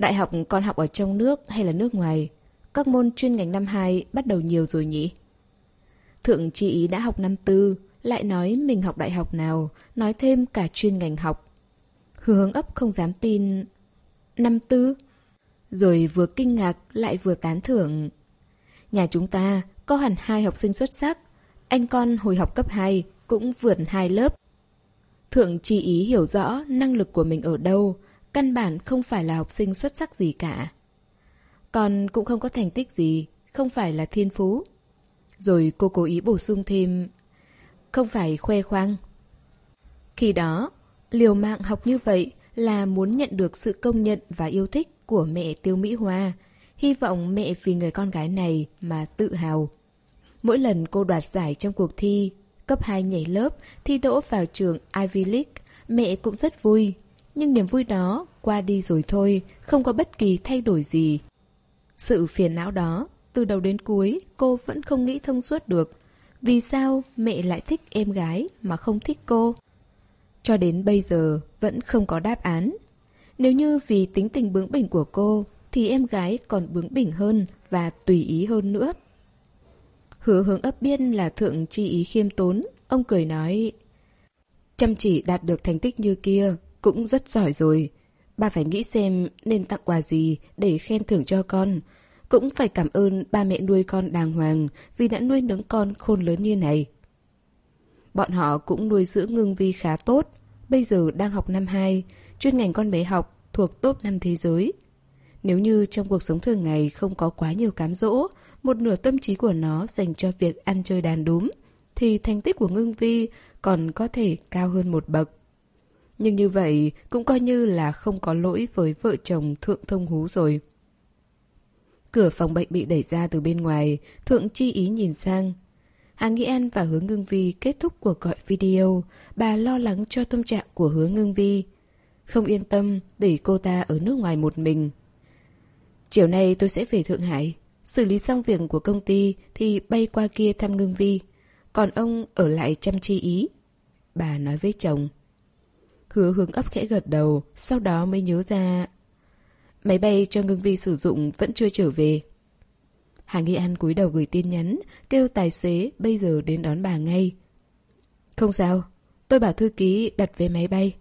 Đại học con học ở trong nước hay là nước ngoài? Các môn chuyên ngành năm 2 bắt đầu nhiều rồi nhỉ? Thượng chị ý đã học năm tư, lại nói mình học đại học nào, nói thêm cả chuyên ngành học. Hướng ấp không dám tin. Năm tư? Rồi vừa kinh ngạc lại vừa tán thưởng. Nhà chúng ta có hẳn hai học sinh xuất sắc. Anh con hồi học cấp 2 cũng vượt hai lớp. Thượng chi ý hiểu rõ năng lực của mình ở đâu, căn bản không phải là học sinh xuất sắc gì cả. Còn cũng không có thành tích gì, không phải là thiên phú. Rồi cô cố ý bổ sung thêm, không phải khoe khoang. Khi đó, liều mạng học như vậy là muốn nhận được sự công nhận và yêu thích của mẹ Tiêu Mỹ Hoa, hy vọng mẹ vì người con gái này mà tự hào. Mỗi lần cô đoạt giải trong cuộc thi, cấp 2 nhảy lớp, thi đỗ vào trường Ivy League, mẹ cũng rất vui, nhưng niềm vui đó qua đi rồi thôi, không có bất kỳ thay đổi gì. Sự phiền não đó, từ đầu đến cuối, cô vẫn không nghĩ thông suốt được. Vì sao mẹ lại thích em gái mà không thích cô? Cho đến bây giờ vẫn không có đáp án. Nếu như vì tính tình bướng bỉnh của cô, thì em gái còn bướng bỉnh hơn và tùy ý hơn nữa. Hứa hướng ấp biên là thượng chi ý khiêm tốn, ông cười nói Chăm chỉ đạt được thành tích như kia cũng rất giỏi rồi. Ba phải nghĩ xem nên tặng quà gì để khen thưởng cho con. Cũng phải cảm ơn ba mẹ nuôi con đàng hoàng vì đã nuôi nấng con khôn lớn như này. Bọn họ cũng nuôi dưỡng ngưng vi khá tốt. Bây giờ đang học năm 2, chuyên ngành con bé học thuộc top 5 thế giới. Nếu như trong cuộc sống thường ngày không có quá nhiều cám dỗ, một nửa tâm trí của nó dành cho việc ăn chơi đàn đúng, thì thành tích của ngưng vi còn có thể cao hơn một bậc. Nhưng như vậy cũng coi như là không có lỗi với vợ chồng Thượng Thông Hú rồi. Cửa phòng bệnh bị đẩy ra từ bên ngoài, Thượng Chi Ý nhìn sang. Hà Nghĩ An và Hứa Ngưng Vi kết thúc cuộc gọi video, bà lo lắng cho tâm trạng của Hứa Ngưng Vi. Không yên tâm để cô ta ở nước ngoài một mình. Chiều nay tôi sẽ về Thượng Hải, xử lý xong việc của công ty thì bay qua kia thăm Ngưng Vi. Còn ông ở lại chăm chi ý. Bà nói với chồng. Hứa hướng ấp khẽ gật đầu, sau đó mới nhớ ra... Máy bay cho ngưng vi sử dụng vẫn chưa trở về. Hà Nghi An cúi đầu gửi tin nhắn, kêu tài xế bây giờ đến đón bà ngay. Không sao, tôi bảo thư ký đặt vé máy bay.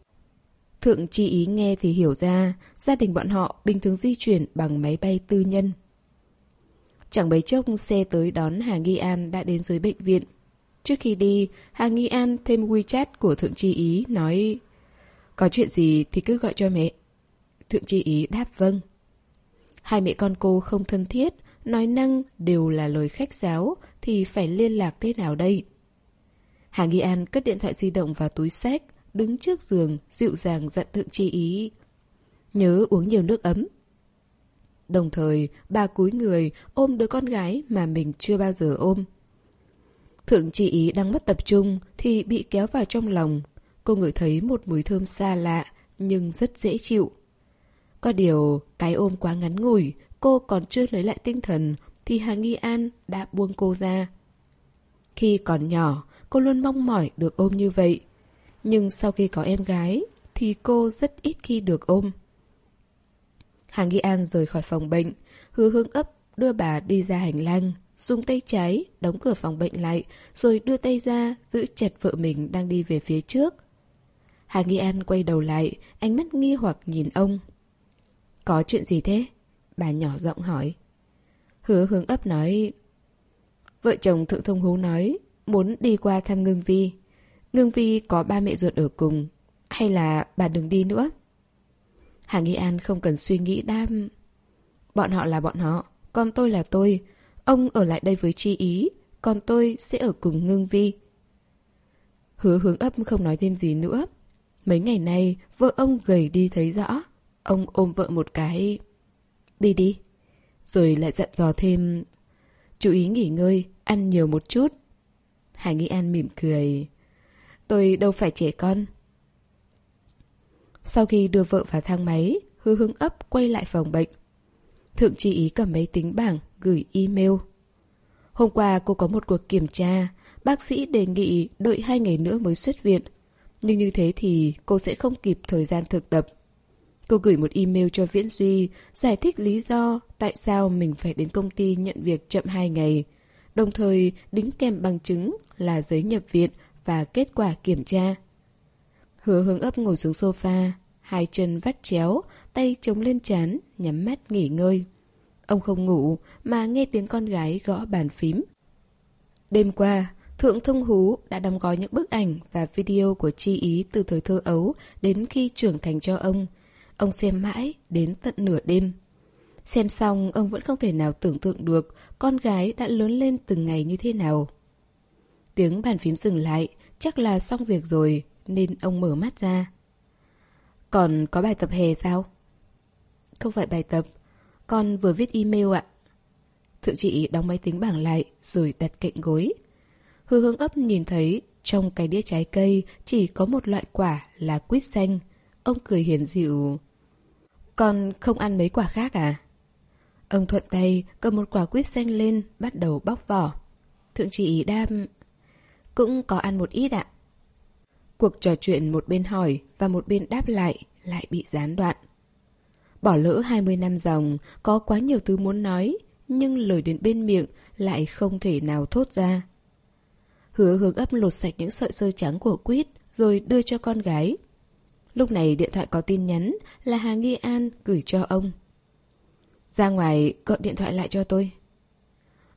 Thượng chi ý nghe thì hiểu ra, gia đình bọn họ bình thường di chuyển bằng máy bay tư nhân. Chẳng mấy chốc xe tới đón Hà Nghi An đã đến dưới bệnh viện. Trước khi đi, Hà Nghi An thêm WeChat của Thượng Chi Ý nói Có chuyện gì thì cứ gọi cho mẹ. Thượng Chi Ý đáp vâng. Hai mẹ con cô không thân thiết, nói năng đều là lời khách giáo thì phải liên lạc thế nào đây? Hà Nghi An cất điện thoại di động vào túi sách, đứng trước giường, dịu dàng dặn Thượng Chi Ý. Nhớ uống nhiều nước ấm. Đồng thời, bà cúi người ôm đứa con gái mà mình chưa bao giờ ôm. Thượng chi ý đang mất tập trung thì bị kéo vào trong lòng. Cô ngửi thấy một mùi thơm xa lạ nhưng rất dễ chịu. Có điều, cái ôm quá ngắn ngủi, cô còn chưa lấy lại tinh thần thì Hà Nghi An đã buông cô ra. Khi còn nhỏ, cô luôn mong mỏi được ôm như vậy. Nhưng sau khi có em gái thì cô rất ít khi được ôm. Hà Nghi An rời khỏi phòng bệnh, hứa hương ấp đưa bà đi ra hành lang, dùng tay trái đóng cửa phòng bệnh lại, rồi đưa tay ra giữ chặt vợ mình đang đi về phía trước. Hà Nghi An quay đầu lại, ánh mắt nghi hoặc nhìn ông. Có chuyện gì thế? Bà nhỏ giọng hỏi. Hứa hướng ấp nói... Vợ chồng Thượng Thông Hú nói muốn đi qua thăm Ngưng Vi. Ngưng Vi có ba mẹ ruột ở cùng. Hay là bà đừng đi nữa? Hà Nghi An không cần suy nghĩ đam. Bọn họ là bọn họ, còn tôi là tôi. Ông ở lại đây với chi ý, còn tôi sẽ ở cùng ngưng vi. Hứa hướng ấp không nói thêm gì nữa. Mấy ngày nay, vợ ông gầy đi thấy rõ. Ông ôm vợ một cái. Đi đi. Rồi lại dặn dò thêm. Chú ý nghỉ ngơi, ăn nhiều một chút. Hải Nghĩ An mỉm cười. Tôi đâu phải trẻ con. Sau khi đưa vợ vào thang máy, Hư Hưng ấp quay lại phòng bệnh. Thượng chi ý cầm máy tính bảng, gửi email. Hôm qua cô có một cuộc kiểm tra, bác sĩ đề nghị đợi hai ngày nữa mới xuất viện. Nhưng như thế thì cô sẽ không kịp thời gian thực tập. Cô gửi một email cho Viễn Duy, giải thích lý do tại sao mình phải đến công ty nhận việc chậm hai ngày. Đồng thời đính kèm bằng chứng là giấy nhập viện và kết quả kiểm tra. Hứa hướng ấp ngồi xuống sofa, hai chân vắt chéo, tay chống lên chán, nhắm mắt nghỉ ngơi. Ông không ngủ mà nghe tiếng con gái gõ bàn phím. Đêm qua, Thượng Thông Hú đã đóng gói những bức ảnh và video của Chi Ý từ thời thơ ấu đến khi trưởng thành cho ông. Ông xem mãi đến tận nửa đêm. Xem xong, ông vẫn không thể nào tưởng tượng được con gái đã lớn lên từng ngày như thế nào. Tiếng bàn phím dừng lại, chắc là xong việc rồi, nên ông mở mắt ra. Còn có bài tập hè sao? Không phải bài tập, con vừa viết email ạ. Thượng chị đóng máy tính bảng lại rồi đặt cạnh gối. Hư hướng ấp nhìn thấy trong cái đĩa trái cây chỉ có một loại quả là quýt xanh. Ông cười hiền dịu còn không ăn mấy quả khác à? Ông thuận tay cầm một quả quýt xanh lên bắt đầu bóc vỏ. Thượng chị đam... Cũng có ăn một ít ạ. Cuộc trò chuyện một bên hỏi và một bên đáp lại lại bị gián đoạn. Bỏ lỡ 20 năm dòng, có quá nhiều thứ muốn nói, nhưng lời đến bên miệng lại không thể nào thốt ra. Hứa hướng ấp lột sạch những sợi sơ trắng của quýt rồi đưa cho con gái. Lúc này điện thoại có tin nhắn là Hà Nghi An gửi cho ông. Ra ngoài gọi điện thoại lại cho tôi.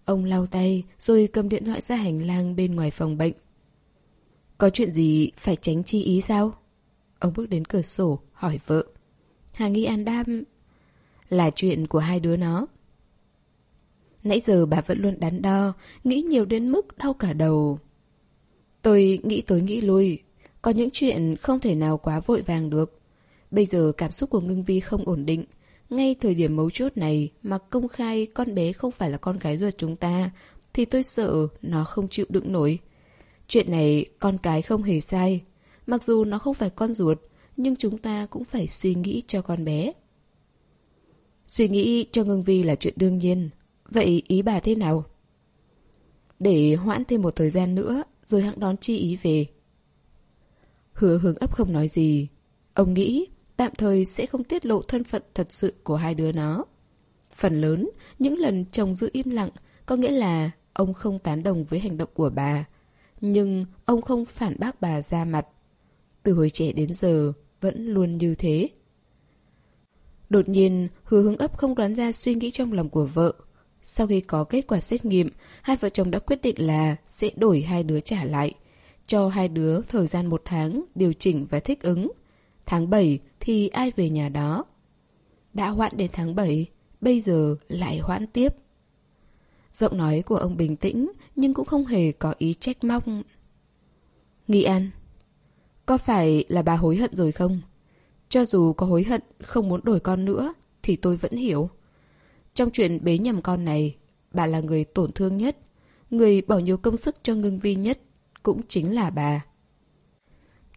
Ông lau tay rồi cầm điện thoại ra hành lang bên ngoài phòng bệnh. Có chuyện gì phải tránh chi ý sao? Ông bước đến cửa sổ hỏi vợ. Hà Nghi An đam là chuyện của hai đứa nó. Nãy giờ bà vẫn luôn đắn đo, nghĩ nhiều đến mức đau cả đầu. Tôi nghĩ tới nghĩ lui, có những chuyện không thể nào quá vội vàng được. Bây giờ cảm xúc của Ngưng Vi không ổn định. Ngay thời điểm mấu chốt này mà công khai con bé không phải là con gái ruột chúng ta, thì tôi sợ nó không chịu đựng nổi. Chuyện này con cái không hề sai. Mặc dù nó không phải con ruột, nhưng chúng ta cũng phải suy nghĩ cho con bé. Suy nghĩ cho Ngưng Vi là chuyện đương nhiên. Vậy ý bà thế nào? Để hoãn thêm một thời gian nữa, rồi hãng đón chi ý về. Hứa hướng ấp không nói gì. Ông nghĩ tạm thời sẽ không tiết lộ thân phận thật sự của hai đứa nó. Phần lớn, những lần chồng giữ im lặng có nghĩa là ông không tán đồng với hành động của bà. Nhưng ông không phản bác bà ra mặt. Từ hồi trẻ đến giờ, vẫn luôn như thế. Đột nhiên, hứa hướng ấp không đoán ra suy nghĩ trong lòng của vợ. Sau khi có kết quả xét nghiệm, hai vợ chồng đã quyết định là sẽ đổi hai đứa trả lại. Cho hai đứa thời gian một tháng điều chỉnh và thích ứng. Tháng 7 thì ai về nhà đó. Đã hoãn đến tháng 7, bây giờ lại hoãn tiếp. Giọng nói của ông bình tĩnh nhưng cũng không hề có ý trách móc. Nghị An, có phải là bà hối hận rồi không? Cho dù có hối hận không muốn đổi con nữa thì tôi vẫn hiểu. Trong chuyện bế nhầm con này, bà là người tổn thương nhất, người bỏ nhiều công sức cho ngưng vi nhất, cũng chính là bà.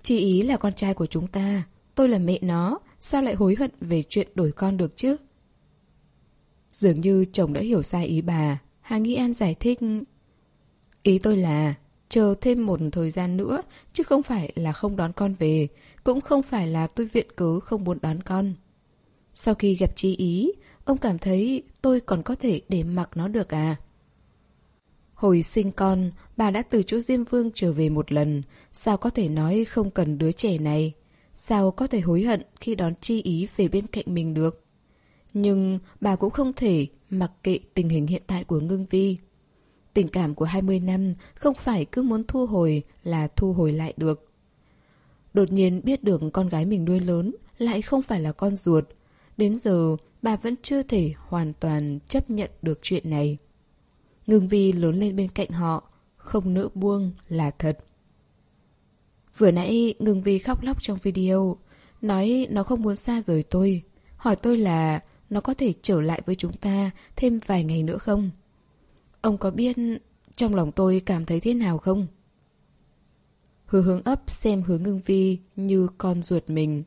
Chị ý là con trai của chúng ta, tôi là mẹ nó, sao lại hối hận về chuyện đổi con được chứ? Dường như chồng đã hiểu sai ý bà, Hà Nghi An giải thích. Ý tôi là, chờ thêm một thời gian nữa, chứ không phải là không đón con về, cũng không phải là tôi viện cớ không muốn đón con. Sau khi gặp chị ý, ông cảm thấy tôi còn có thể để mặc nó được à? Hồi sinh con, bà đã từ chỗ Diêm Vương trở về một lần, sao có thể nói không cần đứa trẻ này? Sao có thể hối hận khi đón chi ý về bên cạnh mình được? Nhưng bà cũng không thể mặc kệ tình hình hiện tại của Ngưng Vi. Tình cảm của 20 năm không phải cứ muốn thu hồi là thu hồi lại được. Đột nhiên biết được con gái mình nuôi lớn lại không phải là con ruột. Đến giờ bà vẫn chưa thể hoàn toàn chấp nhận được chuyện này. Ngưng Vi lớn lên bên cạnh họ, không nỡ buông là thật. Vừa nãy Ngưng Vi khóc lóc trong video, nói nó không muốn xa rời tôi. Hỏi tôi là nó có thể trở lại với chúng ta thêm vài ngày nữa không? Ông có biết trong lòng tôi cảm thấy thế nào không? Hứa hướng ấp xem hứa ngưng vi như con ruột mình.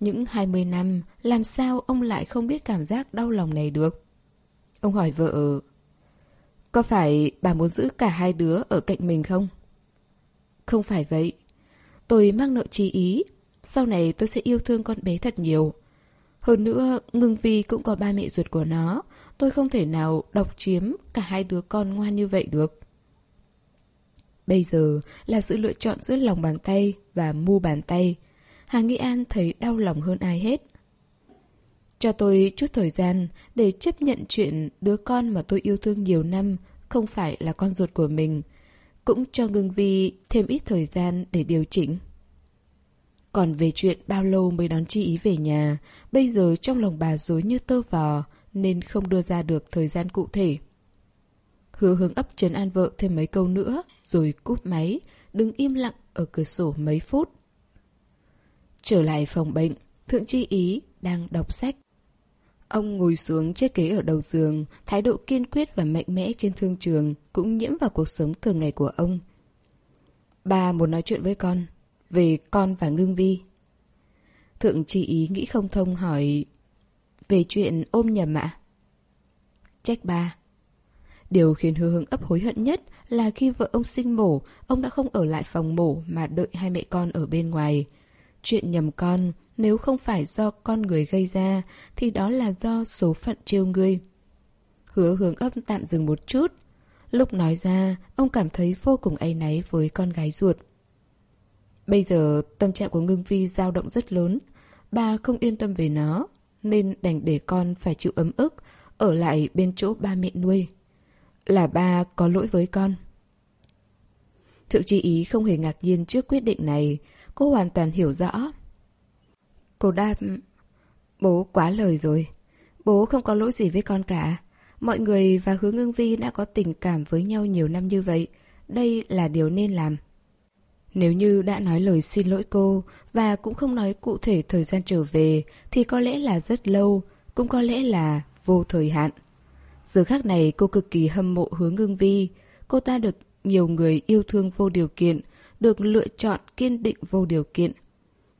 Những 20 năm, làm sao ông lại không biết cảm giác đau lòng này được? Ông hỏi vợ, có phải bà muốn giữ cả hai đứa ở cạnh mình không? Không phải vậy. Tôi mang nợ trí ý. Sau này tôi sẽ yêu thương con bé thật nhiều. Hơn nữa, ngưng vi cũng có ba mẹ ruột của nó. Tôi không thể nào độc chiếm cả hai đứa con ngoan như vậy được. Bây giờ là sự lựa chọn giữa lòng bàn tay và mu bàn tay. Hà Nghĩ An thấy đau lòng hơn ai hết. Cho tôi chút thời gian để chấp nhận chuyện đứa con mà tôi yêu thương nhiều năm không phải là con ruột của mình. Cũng cho Ngưng Vi thêm ít thời gian để điều chỉnh. Còn về chuyện bao lâu mới đón chi ý về nhà, bây giờ trong lòng bà dối như tơ vò nên không đưa ra được thời gian cụ thể. Hứa hướng ấp trấn an vợ thêm mấy câu nữa, rồi cúp máy, đứng im lặng ở cửa sổ mấy phút. Trở lại phòng bệnh, Thượng Chi Ý đang đọc sách. Ông ngồi xuống chiếc ghế ở đầu giường, thái độ kiên quyết và mạnh mẽ trên thương trường cũng nhiễm vào cuộc sống thường ngày của ông. Bà muốn nói chuyện với con, về con và Ngưng Vi. Thượng chỉ Ý nghĩ không thông hỏi, về chuyện ôm nhầm ạ? Trách ba. Điều khiến hứa hưng ấp hối hận nhất là khi vợ ông sinh mổ, ông đã không ở lại phòng mổ mà đợi hai mẹ con ở bên ngoài. Chuyện nhầm con, nếu không phải do con người gây ra, thì đó là do số phận trêu ngươi. Hứa hướng ấp tạm dừng một chút. Lúc nói ra, ông cảm thấy vô cùng áy náy với con gái ruột. Bây giờ tâm trạng của Ngưng Vi dao động rất lớn. Bà không yên tâm về nó, nên đành để con phải chịu ấm ức, ở lại bên chỗ ba mẹ nuôi. Là ba có lỗi với con. Thượng tri ý không hề ngạc nhiên trước quyết định này, cô hoàn toàn hiểu rõ. Cô đáp, bố quá lời rồi. Bố không có lỗi gì với con cả. Mọi người và hướng ưng vi đã có tình cảm với nhau nhiều năm như vậy. Đây là điều nên làm. Nếu như đã nói lời xin lỗi cô và cũng không nói cụ thể thời gian trở về thì có lẽ là rất lâu, cũng có lẽ là vô thời hạn. Giờ khác này cô cực kỳ hâm mộ hướng ngưng vi. Cô ta được nhiều người yêu thương vô điều kiện, được lựa chọn kiên định vô điều kiện.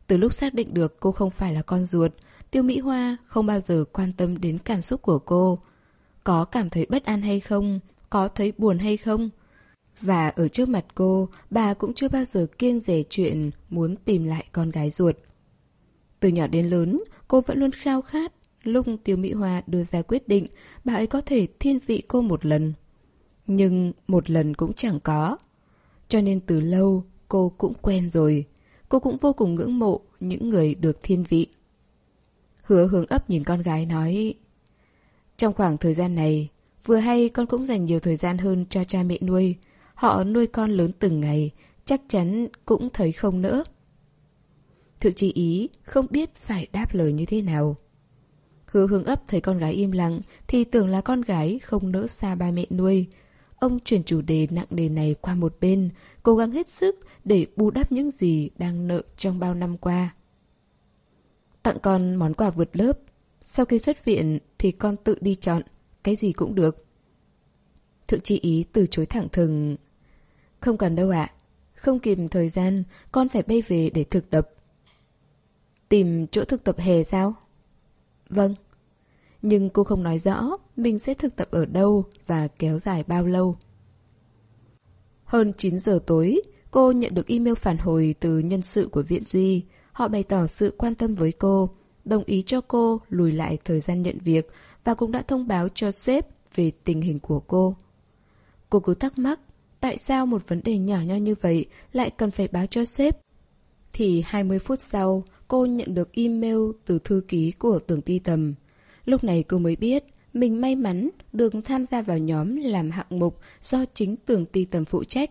Từ lúc xác định được cô không phải là con ruột, Tiêu Mỹ Hoa không bao giờ quan tâm đến cảm xúc của cô. Có cảm thấy bất an hay không, có thấy buồn hay không. Và ở trước mặt cô, bà cũng chưa bao giờ kiêng rẻ chuyện muốn tìm lại con gái ruột. Từ nhỏ đến lớn, cô vẫn luôn khao khát lúc Tiêu Mỹ Hoa đưa ra quyết định bà ấy có thể thiên vị cô một lần. Nhưng một lần cũng chẳng có. Cho nên từ lâu cô cũng quen rồi. Cô cũng vô cùng ngưỡng mộ những người được thiên vị. Hứa hướng ấp nhìn con gái nói Trong khoảng thời gian này, vừa hay con cũng dành nhiều thời gian hơn cho cha mẹ nuôi. Họ nuôi con lớn từng ngày, chắc chắn cũng thấy không nữa. Thượng tri ý không biết phải đáp lời như thế nào. Hứa hướng ấp thấy con gái im lặng thì tưởng là con gái không nỡ xa ba mẹ nuôi. Ông chuyển chủ đề nặng đề này qua một bên, cố gắng hết sức để bù đắp những gì đang nợ trong bao năm qua. Tặng con món quà vượt lớp. Sau khi xuất viện thì con tự đi chọn, cái gì cũng được. Thượng tri ý từ chối thẳng thừng. Không cần đâu ạ. Không kịp thời gian, con phải bay về để thực tập. Tìm chỗ thực tập hè sao? Vâng. Nhưng cô không nói rõ mình sẽ thực tập ở đâu và kéo dài bao lâu. Hơn 9 giờ tối, cô nhận được email phản hồi từ nhân sự của Viện Duy. Họ bày tỏ sự quan tâm với cô, đồng ý cho cô lùi lại thời gian nhận việc và cũng đã thông báo cho sếp về tình hình của cô. Cô cứ thắc mắc, tại sao một vấn đề nhỏ nho như vậy lại cần phải báo cho sếp? Thì 20 phút sau, cô nhận được email từ thư ký của tưởng ti tầm. Lúc này cô mới biết mình may mắn được tham gia vào nhóm làm hạng mục do chính tưởng ti tầm phụ trách.